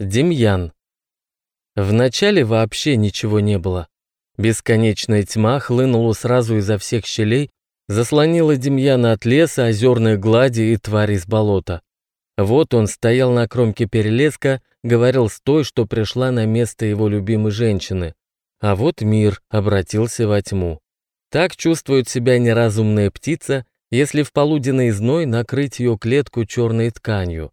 Демьян. Вначале вообще ничего не было. Бесконечная тьма хлынула сразу изо всех щелей, заслонила Демьяна от леса, озерной глади и твари из болота. Вот он стоял на кромке перелеска, говорил с той, что пришла на место его любимой женщины. А вот мир обратился во тьму. Так чувствует себя неразумная птица, если в полуденный зной накрыть ее клетку черной тканью.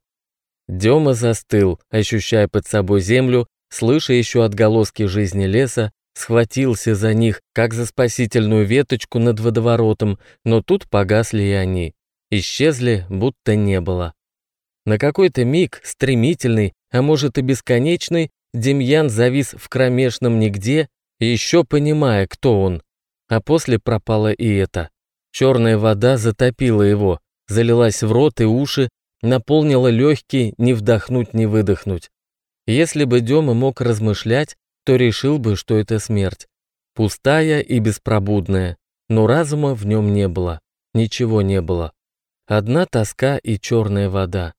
Дема застыл, ощущая под собой землю, слыша еще отголоски жизни леса, схватился за них, как за спасительную веточку над водоворотом, но тут погасли и они. Исчезли, будто не было. На какой-то миг, стремительный, а может и бесконечный, Демьян завис в кромешном нигде, еще понимая, кто он. А после пропало и это. Черная вода затопила его, залилась в рот и уши, наполнила легкие, не вдохнуть, не выдохнуть. Если бы Дема мог размышлять, то решил бы, что это смерть. Пустая и беспробудная, но разума в нем не было, ничего не было. Одна тоска и черная вода.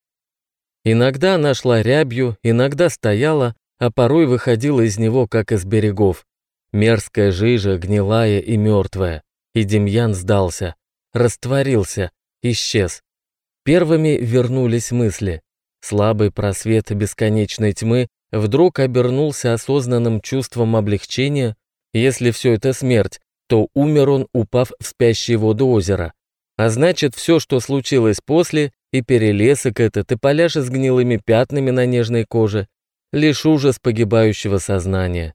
Иногда она шла рябью, иногда стояла, а порой выходила из него, как из берегов. Мерзкая жижа, гнилая и мертвая. И Демьян сдался, растворился, исчез. Первыми вернулись мысли. Слабый просвет бесконечной тьмы вдруг обернулся осознанным чувством облегчения. Если все это смерть, то умер он, упав в спящие воды озера. А значит, все, что случилось после, и перелесок этот, и поляжа с гнилыми пятнами на нежной коже, лишь ужас погибающего сознания.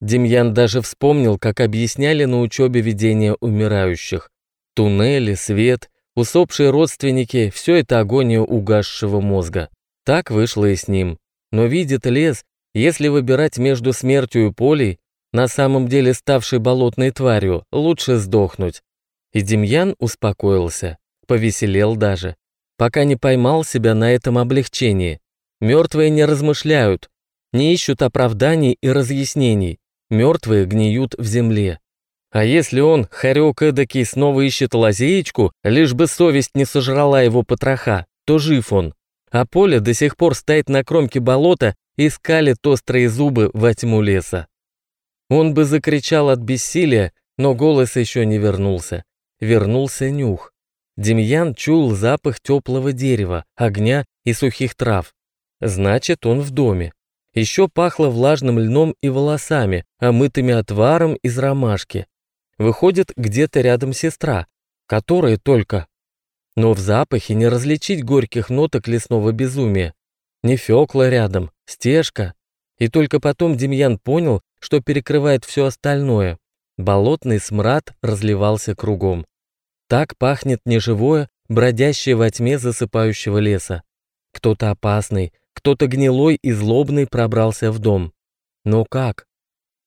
Демьян даже вспомнил, как объясняли на учебе видения умирающих. Туннели, свет, Усопшие родственники – все это агония угасшего мозга. Так вышло и с ним. Но видит лес, если выбирать между смертью и полей, на самом деле ставшей болотной тварью, лучше сдохнуть. И Демьян успокоился, повеселел даже, пока не поймал себя на этом облегчении. Мертвые не размышляют, не ищут оправданий и разъяснений, мертвые гниют в земле. А если он, хорек эдакий, снова ищет лазеечку, лишь бы совесть не сожрала его потроха, то жив он. А поле до сих пор стоит на кромке болота и скалит острые зубы во тьму леса. Он бы закричал от бессилия, но голос еще не вернулся. Вернулся нюх. Демьян чул запах теплого дерева, огня и сухих трав. Значит, он в доме. Еще пахло влажным льном и волосами, омытыми отваром из ромашки. Выходит, где-то рядом сестра, которая только... Но в запахе не различить горьких ноток лесного безумия. Не Фёкла рядом, стежка. И только потом Демьян понял, что перекрывает все остальное. Болотный смрад разливался кругом. Так пахнет неживое, бродящее во тьме засыпающего леса. Кто-то опасный, кто-то гнилой и злобный пробрался в дом. Но как?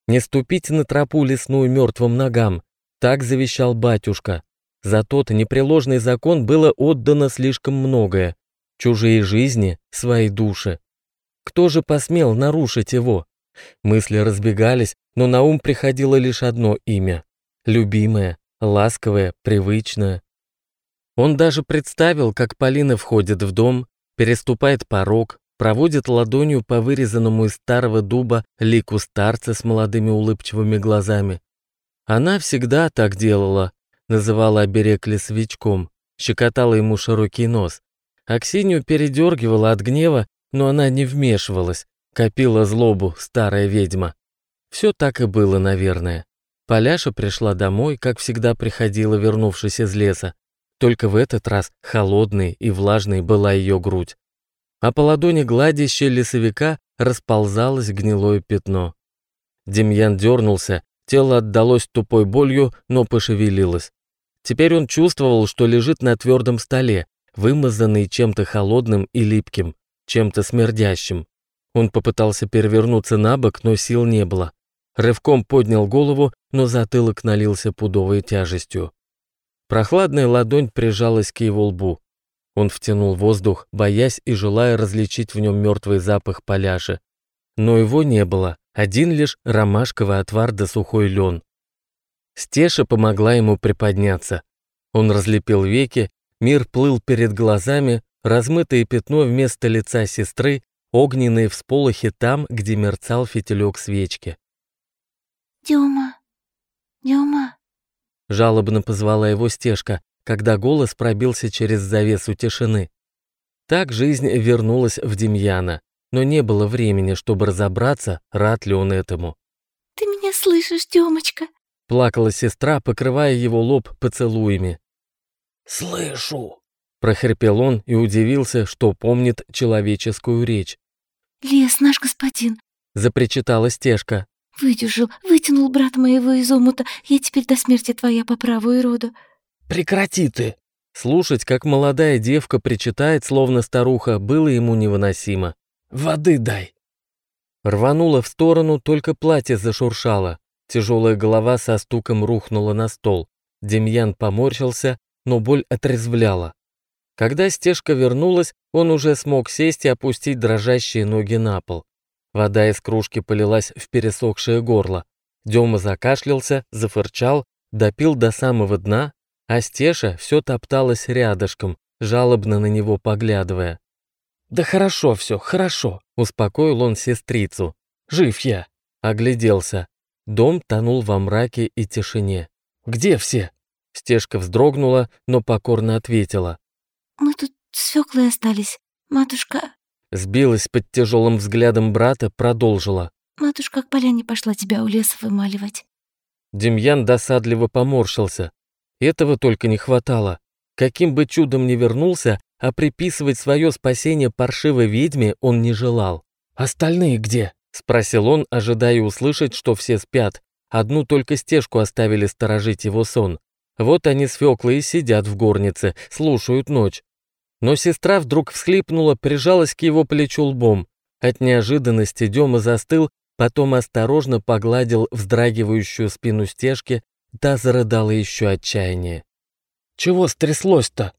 Не ступить на тропу лесную мертвым ногам. Так завещал батюшка. За тот непреложный закон было отдано слишком многое. Чужие жизни, свои души. Кто же посмел нарушить его? Мысли разбегались, но на ум приходило лишь одно имя. Любимое, ласковое, привычное. Он даже представил, как Полина входит в дом, переступает порог, проводит ладонью по вырезанному из старого дуба лику старца с молодыми улыбчивыми глазами. Она всегда так делала, называла оберег лесовичком, щекотала ему широкий нос. Аксинью передергивала от гнева, но она не вмешивалась, копила злобу, старая ведьма. Все так и было, наверное. Поляша пришла домой, как всегда приходила, вернувшись из леса. Только в этот раз холодной и влажной была ее грудь а по ладони гладящей лесовика расползалось гнилое пятно. Демьян дернулся, тело отдалось тупой болью, но пошевелилось. Теперь он чувствовал, что лежит на твердом столе, вымазанный чем-то холодным и липким, чем-то смердящим. Он попытался перевернуться на бок, но сил не было. Рывком поднял голову, но затылок налился пудовой тяжестью. Прохладная ладонь прижалась к его лбу. Он втянул воздух, боясь и желая различить в нем мертвый запах поляши. Но его не было, один лишь ромашковый отвар да сухой лен. Стеша помогла ему приподняться. Он разлепил веки, мир плыл перед глазами, размытое пятно вместо лица сестры, огненные всполохи там, где мерцал фитилек свечки. «Дема, Дема!» Жалобно позвала его стежка, когда голос пробился через завесу тишины. Так жизнь вернулась в Демьяна, но не было времени, чтобы разобраться, рад ли он этому. «Ты меня слышишь, Демочка?» Плакала сестра, покрывая его лоб поцелуями. «Слышу!» — прохрипел он и удивился, что помнит человеческую речь. «Лес, наш господин!» — запричитала стежка. «Выдержал, вытянул брата моего из омута. Я теперь до смерти твоя по праву и роду». «Прекрати ты!» Слушать, как молодая девка причитает, словно старуха, было ему невыносимо. «Воды дай!» Рванула в сторону, только платье зашуршало. Тяжелая голова со стуком рухнула на стол. Демьян поморщился, но боль отрезвляла. Когда стежка вернулась, он уже смог сесть и опустить дрожащие ноги на пол. Вода из кружки полилась в пересохшее горло. Дема закашлялся, зафырчал, допил до самого дна, а Стеша все топталась рядышком, жалобно на него поглядывая. «Да хорошо все, хорошо», — успокоил он сестрицу. «Жив я», — огляделся. Дом тонул во мраке и тишине. «Где все?» Стежка вздрогнула, но покорно ответила. «Мы тут свеклы остались. Матушка...» Сбилась под тяжелым взглядом брата, продолжила. «Матушка к поляне пошла тебя у леса вымаливать». Демьян досадливо поморщился. Этого только не хватало. Каким бы чудом ни вернулся, а приписывать свое спасение паршивой ведьме он не желал. «Остальные где?» — спросил он, ожидая услышать, что все спят. Одну только стежку оставили сторожить его сон. Вот они с сидят в горнице, слушают ночь. Но сестра вдруг всхлипнула, прижалась к его плечу лбом. От неожиданности Дема застыл, потом осторожно погладил вздрагивающую спину стежки, та зарыдала еще отчаяние. «Чего стряслось-то?»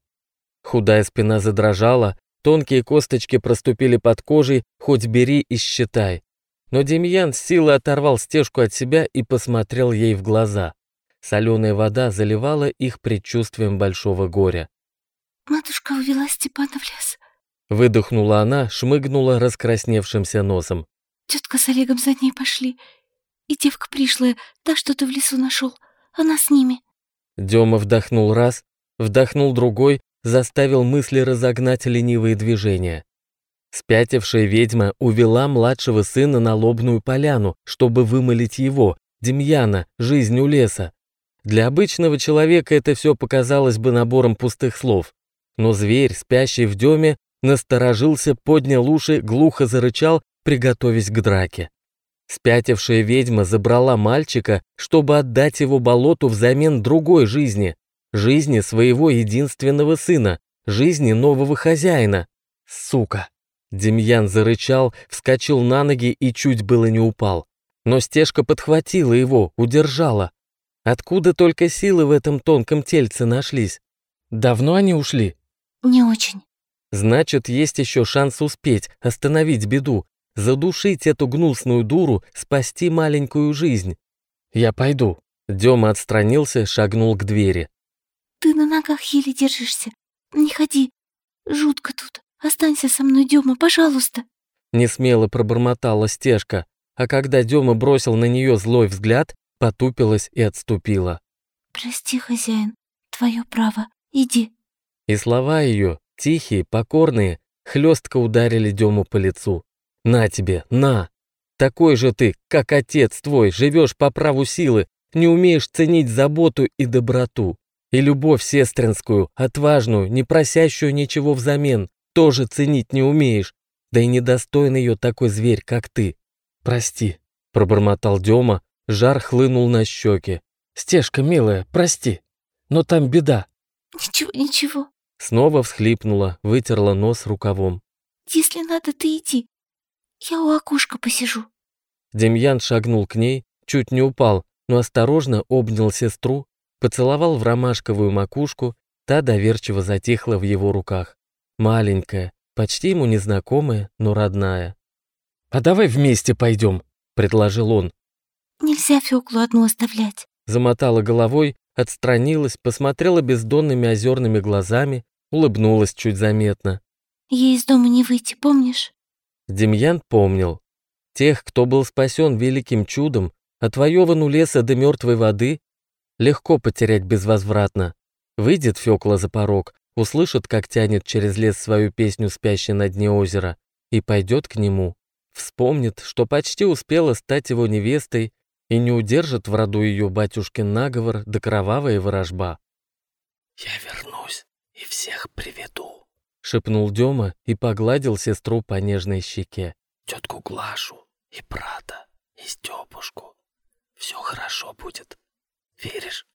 Худая спина задрожала, тонкие косточки проступили под кожей, хоть бери и считай. Но Демьян с силой оторвал стежку от себя и посмотрел ей в глаза. Соленая вода заливала их предчувствием большого горя. «Матушка увела Степана в лес». Выдохнула она, шмыгнула раскрасневшимся носом. Тетка с Олегом за ней пошли. И девка пришлая, та, что ты в лесу нашел, она с ними». Дема вдохнул раз, вдохнул другой, заставил мысли разогнать ленивые движения. Спятившая ведьма увела младшего сына на лобную поляну, чтобы вымолить его, Демьяна, жизнь у леса. Для обычного человека это все показалось бы набором пустых слов. Но зверь, спящий в деме, насторожился, поднял уши, глухо зарычал, приготовясь к драке. Спятившая ведьма забрала мальчика, чтобы отдать его болоту взамен другой жизни, жизни своего единственного сына, жизни нового хозяина. Сука! Демьян зарычал, вскочил на ноги и чуть было не упал. Но стежка подхватила его, удержала. Откуда только силы в этом тонком тельце нашлись? Давно они ушли? Не очень. Значит, есть еще шанс успеть, остановить беду, задушить эту гнусную дуру, спасти маленькую жизнь. Я пойду. Дема отстранился, шагнул к двери. Ты на ногах еле держишься. Не ходи. Жутко тут. Останься со мной, Дема, пожалуйста. Несмело пробормотала стежка, а когда Дема бросил на нее злой взгляд, потупилась и отступила. Прости, хозяин, твое право, иди. И слова ее, тихие, покорные, хлестко ударили Дему по лицу. На тебе, на! Такой же ты, как отец твой, живешь по праву силы, не умеешь ценить заботу и доброту. И любовь сестринскую, отважную, не просящую ничего взамен, тоже ценить не умеешь, да и недостоин ее такой зверь, как ты. Прости, пробормотал Дема, жар хлынул на щеки. Стежка, милая, прости, но там беда. Ничего, ничего. Снова всхлипнула, вытерла нос рукавом. Если надо, ты иди. Я у окошка посижу. Демьян шагнул к ней, чуть не упал, но осторожно обнял сестру, поцеловал в ромашковую макушку, та доверчиво затихла в его руках. Маленькая, почти ему незнакомая, но родная. «А давай вместе пойдем», — предложил он. Нельзя Фёклу одну оставлять. Замотала головой, отстранилась, посмотрела бездонными озерными глазами, улыбнулась чуть заметно. Ей из дома не выйти, помнишь? Демьян помнил. Тех, кто был спасен великим чудом, отвоеван у леса до мертвой воды, легко потерять безвозвратно. Выйдет Фёкла за порог, услышит, как тянет через лес свою песню спящей на дне озера, и пойдет к нему. Вспомнит, что почти успела стать его невестой и не удержит в роду ее батюшкин наговор да кровавая ворожба. «Я вернусь и всех приведу», — шепнул Дема и погладил сестру по нежной щеке. «Тетку Глашу и брата, и Степушку. Все хорошо будет. Веришь?»